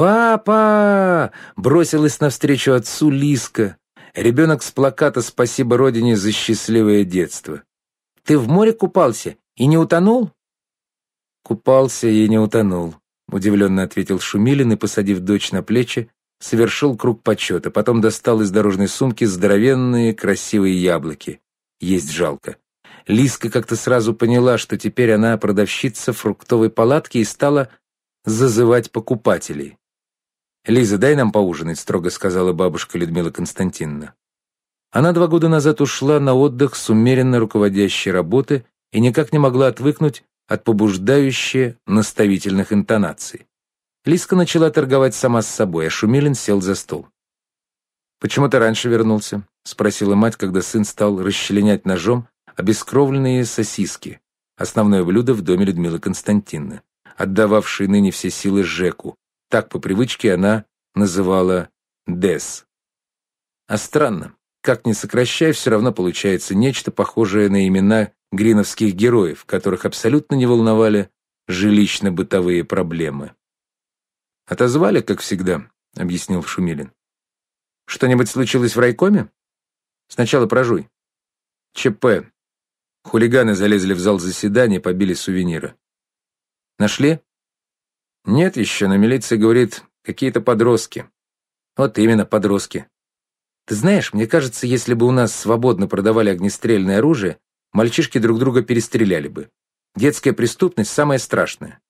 «Папа!» — бросилась навстречу отцу Лиска. Ребенок с плаката «Спасибо Родине за счастливое детство». «Ты в море купался и не утонул?» «Купался и не утонул», — удивленно ответил Шумилин и, посадив дочь на плечи, совершил круг почета, потом достал из дорожной сумки здоровенные красивые яблоки. Есть жалко. Лиска как-то сразу поняла, что теперь она продавщица фруктовой палатки и стала зазывать покупателей. «Лиза, дай нам поужинать», — строго сказала бабушка Людмила Константиновна. Она два года назад ушла на отдых с умеренно руководящей работы и никак не могла отвыкнуть от побуждающей наставительных интонаций. Лиска начала торговать сама с собой, а Шумилин сел за стол. «Почему ты раньше вернулся?» — спросила мать, когда сын стал расчленять ножом обескровленные сосиски, основное блюдо в доме Людмилы Константиновны, отдававшей ныне все силы Жеку. Так по привычке она называла Дес. А странно, как ни сокращай, все равно получается нечто похожее на имена гриновских героев, которых абсолютно не волновали жилищно-бытовые проблемы. «Отозвали, как всегда», — объяснил Шумилин. «Что-нибудь случилось в райкоме? Сначала прожуй». «ЧП. Хулиганы залезли в зал заседания, побили сувениры». «Нашли?» «Нет еще, но милиция говорит, какие-то подростки». «Вот именно, подростки. Ты знаешь, мне кажется, если бы у нас свободно продавали огнестрельное оружие, мальчишки друг друга перестреляли бы. Детская преступность – самое страшное.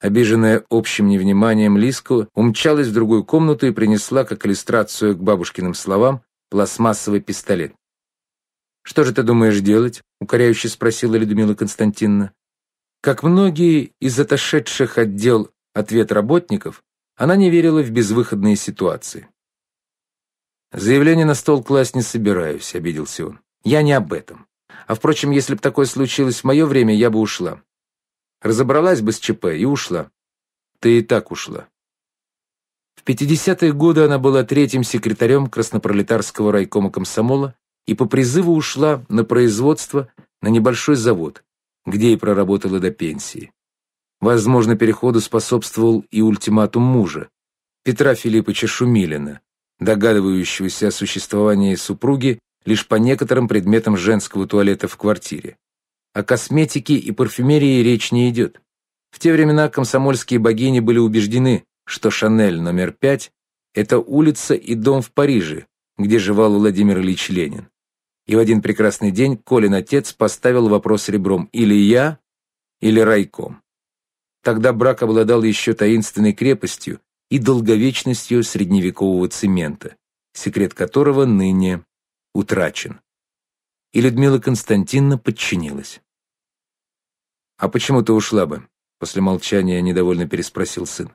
Обиженная общим невниманием Лиску умчалась в другую комнату и принесла, как иллюстрацию к бабушкиным словам, пластмассовый пистолет. «Что же ты думаешь делать?» — укоряюще спросила Людмила Константиновна. Как многие из отошедших отдел ответ работников, она не верила в безвыходные ситуации. «Заявление на стол класть не собираюсь», — обиделся он. «Я не об этом. А, впрочем, если бы такое случилось в мое время, я бы ушла. Разобралась бы с ЧП и ушла. Ты и так ушла. В 50-е годы она была третьим секретарем Краснопролетарского райкома комсомола и по призыву ушла на производство на небольшой завод, где и проработала до пенсии. Возможно, переходу способствовал и ультиматум мужа, Петра Филипповича Шумилина, догадывающегося о существовании супруги лишь по некоторым предметам женского туалета в квартире. О косметике и парфюмерии речь не идет. В те времена комсомольские богини были убеждены, что Шанель номер пять – это улица и дом в Париже, где жевал Владимир Ильич Ленин. И в один прекрасный день Колин отец поставил вопрос ребром «или я, или райком». Тогда брак обладал еще таинственной крепостью и долговечностью средневекового цемента, секрет которого ныне утрачен. И Людмила Константиновна подчинилась. «А почему ты ушла бы?» После молчания недовольно переспросил сын.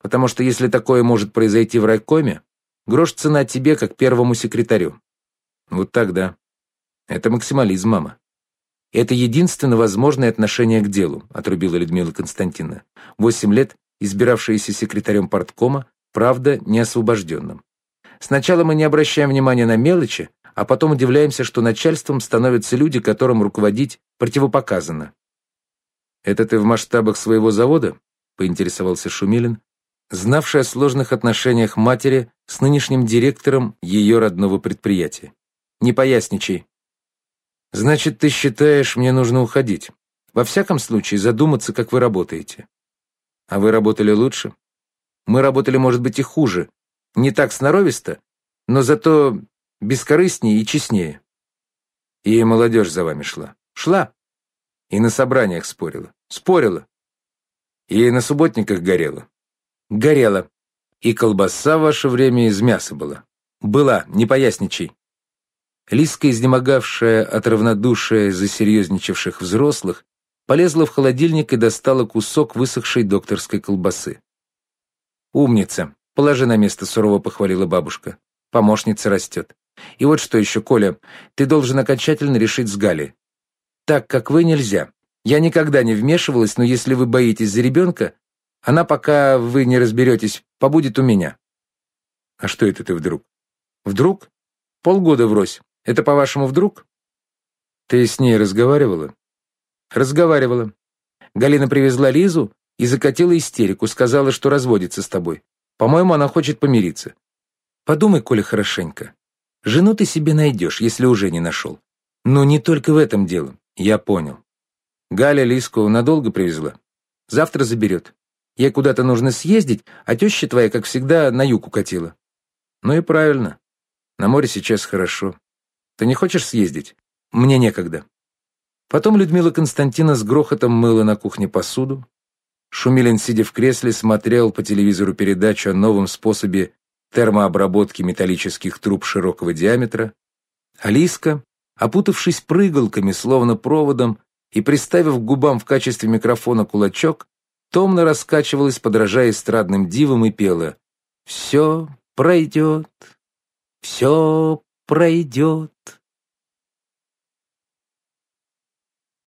«Потому что если такое может произойти в райкоме, грош цена тебе, как первому секретарю». «Вот тогда. Это максимализм, мама». «Это единственно возможное отношение к делу», отрубила Людмила Константиновна. «Восемь лет, избиравшаяся секретарем парткома, правда, неосвобожденным. Сначала мы не обращаем внимания на мелочи, а потом удивляемся, что начальством становятся люди, которым руководить противопоказано. «Это ты в масштабах своего завода?» — поинтересовался Шумилин, знавший о сложных отношениях матери с нынешним директором ее родного предприятия. «Не поясничай». «Значит, ты считаешь, мне нужно уходить? Во всяком случае, задуматься, как вы работаете». «А вы работали лучше?» «Мы работали, может быть, и хуже. Не так сноровисто, но зато бескорыстнее и честнее». «И молодежь за вами шла?» «Шла. И на собраниях спорила. Спорила. И на субботниках горела. Горела. И колбаса в ваше время из мяса была. Была, не поясничай. Лиска, изнемогавшая от равнодушия засерьезничавших взрослых, полезла в холодильник и достала кусок высохшей докторской колбасы. «Умница! Положи на место», — сурово похвалила бабушка. «Помощница растет. И вот что еще, Коля, ты должен окончательно решить с Галей так, как вы, нельзя. Я никогда не вмешивалась, но если вы боитесь за ребенка, она, пока вы не разберетесь, побудет у меня». «А что это ты вдруг?» «Вдруг? Полгода врозь. Это, по-вашему, вдруг?» «Ты с ней разговаривала?» «Разговаривала. Галина привезла Лизу, и закатила истерику, сказала, что разводится с тобой. По-моему, она хочет помириться. Подумай, Коля, хорошенько. Жену ты себе найдешь, если уже не нашел. Но не только в этом дело. Я понял. Галя Лиску надолго привезла. Завтра заберет. Ей куда-то нужно съездить, а теща твоя, как всегда, на юг укатила. Ну и правильно. На море сейчас хорошо. Ты не хочешь съездить? Мне некогда. Потом Людмила Константина с грохотом мыла на кухне посуду. Шумилин, сидя в кресле, смотрел по телевизору передачу о новом способе термообработки металлических труб широкого диаметра. Алиска, опутавшись прыгалками, словно проводом, и приставив к губам в качестве микрофона кулачок, томно раскачивалась, подражая эстрадным дивам, и пела «Все пройдет, все пройдет».